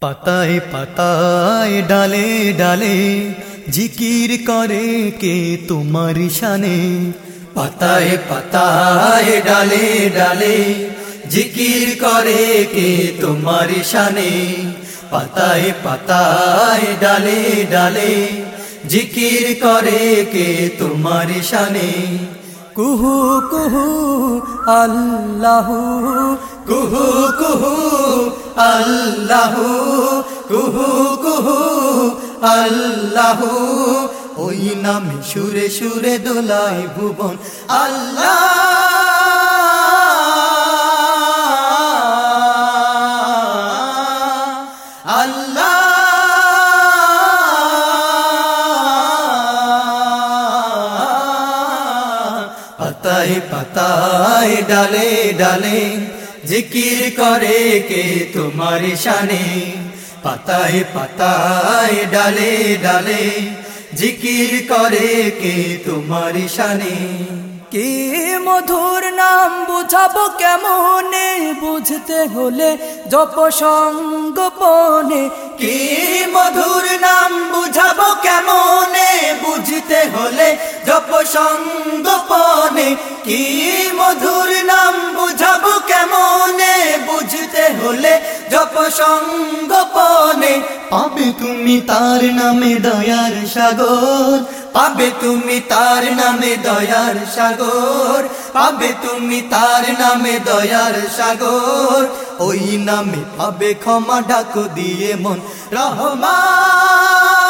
পাতায় পাতায় ডালে ডালে জিকির করে কে তোমার শানে? পাতায় পাতায় ডালে ডালে জিকির করে কে তোমার শানে? পাতায় পাতায় ডালে ডালে জিকির করে কে তোমার শানে? কুহু কুহু আল্লাহ, কুহু কুহু আল্লাহ, কুহু কুহু, আল্লাহ। ওই নামে সুরে সুরে দোলাই ভুবন। আল্লাহ। পাতায় পাতায় ডালে ডালে জিকির করে কে তোমার শানে? পাতায় পাতায় ডালে ডালে জিকির করে কে তোমার শানে? কি মধুর নাম বুঝাবো কেমনে? বুঝতে হলে জপ সঙ্গপনে। কি মধুর নাম বুঝাবো কেমনে? বুঝতে হলে জপ সঙ্গপনে। কি সঙ্গপনে। পাবে তুমি তার নামে দয়ার সাগর। পাবে তুমি তার নামে দয়ার সাগর। পাবে তুমি তার নামে দয়ার সাগর। ওই নামে পাবে ক্ষমা ডাক দিয়ে মন। রহমান!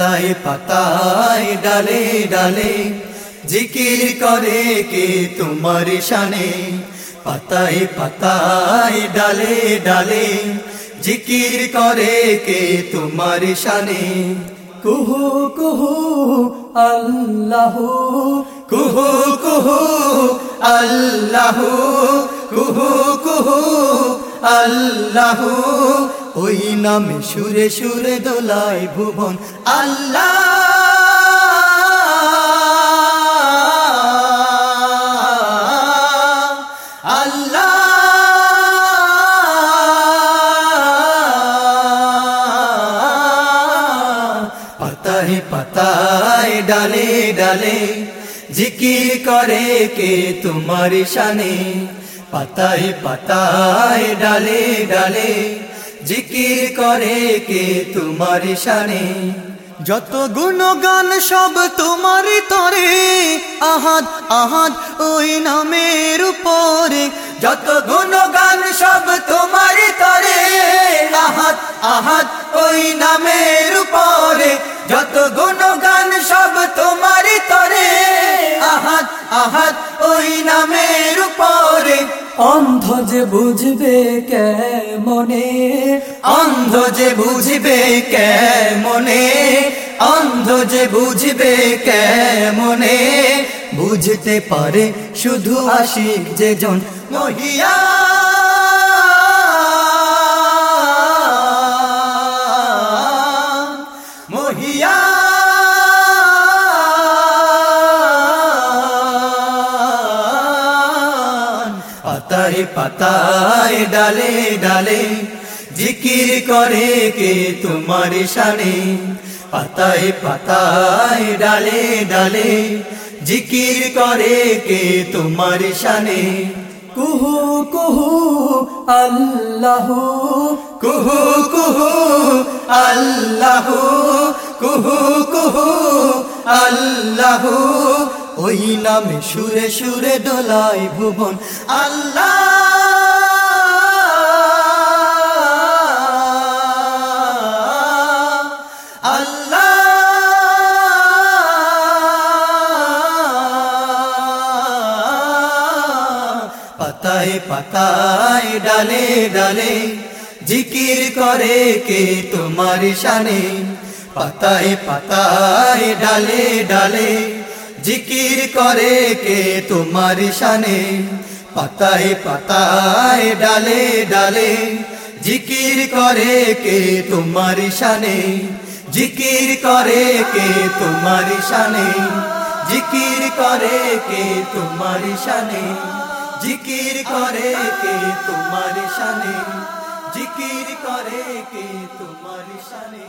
পাতায় পাতায় ডালে ডালে জিকির করে কে তোমার শানে? পাতায় পাতায় ডালে ডালে জিকির করে কে তোমার শানে? কুহু কুহু, আল্লাহ, কুহু কুহু, আল্লাহ, কুহু কুহু, আল্লাহ ওই নামে সুরে সুরে দোলায় ভুবন। আল্লাহ! আল্লাহ! পাতায় পাতায় ডালে ডালে জিকির করে কে তোমার শানে? পাতায় পাতায় ডালে ডালে জিকির করে কে তোমার শানে? যত গুণগান সব তোমার তরে, আহাদ আহাদ ওই নামের উপরে। যত গুণগান সব তোমার তরে, আহাদ আহাদ ওই নামের উপরে। যত গুণগান সব তোমার তরে, আহাদ আহাদ ওই নামের উপরে। অন্ধ যে বুঝবে কে মনে অন্ধ যে বুঝবে কে মনে অন্ধ যে বুঝবে কে মনে বুঝতে পারে শুধু আশিক যে জন মহিয়া। পাতায় পাতায় ডালে ডালে জিকির করে কে তোমার শানে? পাতায় পাতায় ডালে ডালে জিকির করে কে তোমার শানে? কুহু কুহু, আল্লাহ, কুহু কুহু, আল্লাহ, কুহু কুহু, আল্লাহ ওই নামে সুরে সুরে দোলাই ভুবন। আল্লাহ! আল্লাহ! পাতায় পাতায় ডালে ডালে জিকির করে কে তোমার শানে। পাতায় পাতায় ডালে ডালে জিকির করে কে তোমার শানে? পাতায় পাতায় ডালে ডালে জিকির করে কে তোমার শানে? জিকির করে কে তোমার শানে? জিকির করে কে তোমার শানে? জিকির করে কে তোমার শানে? জিকির করে কে তোমার শানে?